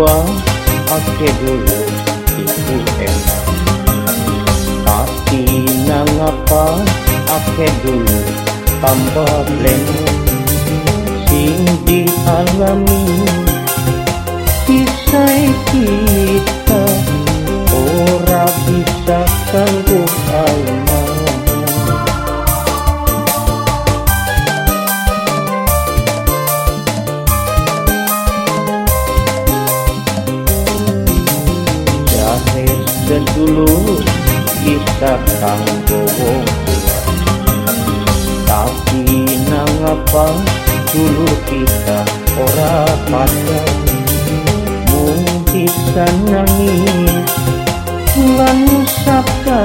Oke dulu itu enak. Tapi nangapa Oke dulu tambah blend Sing dialami Kisah kita datang ke wong tua Tapi nangapa dulu kita? Ora pacar Mung kita nangis. Lan sabda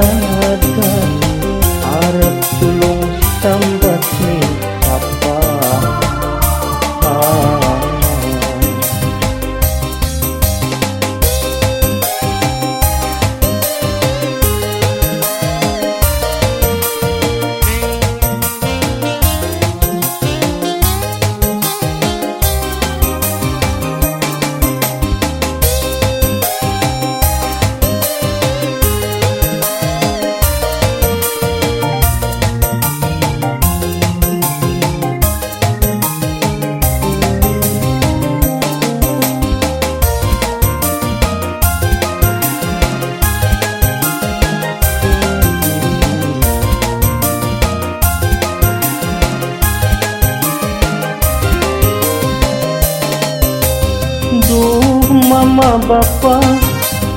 mama bapa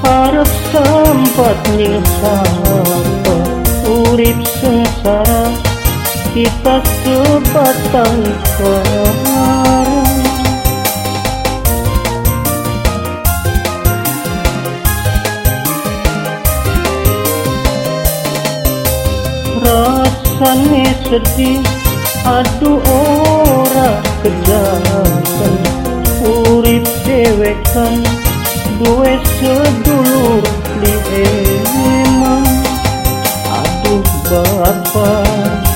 harap sempat sapa urip sengsara kita sebatang kara rasane sedih aduh ora kejahatan urip dewekan duwe sedulur li emang aduh bapak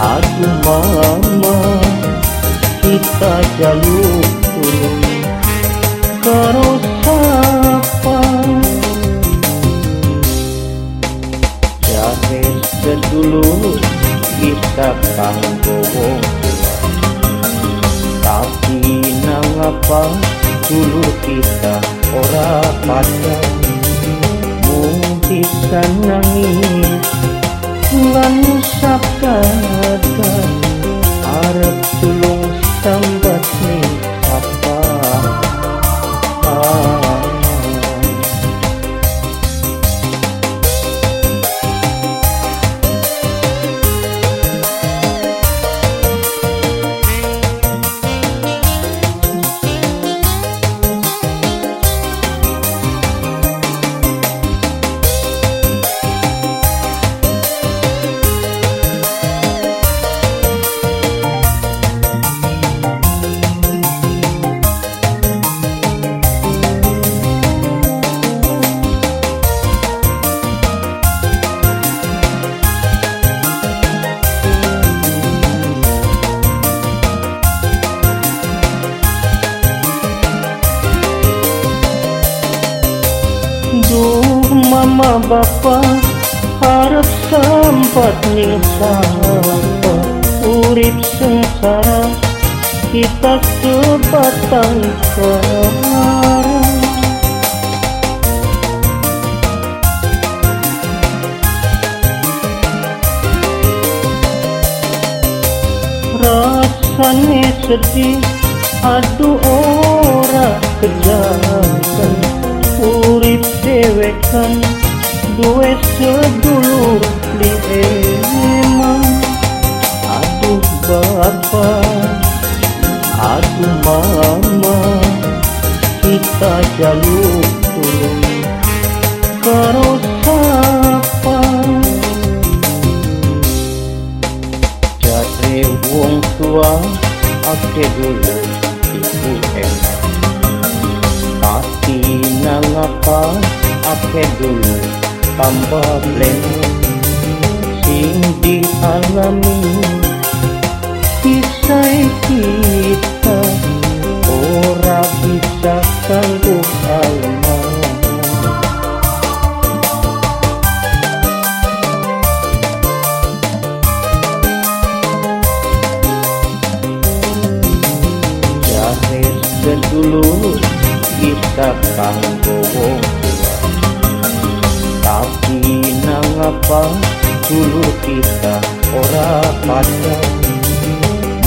aduh mama kita jaluk nangapa dulu kita ora pada mung bisa nangis? Lan sakada mama bapa harap sempat ning urip sengsara kita sebatang kara rasane sedih aduh ora kejahatan dewekan duwe sedulur di eman aduh bapa aduh mama kita jaluk tulung karo sapa jadi wong tua ake dulu ibu Tapi nang apa akeh dulu tambah bleng sing dialami kisah kita ora bisa sanggup alami. Sedulur kita kang mengapa dulu kita ora pada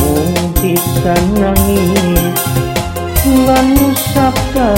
mungkin nangis lan sabda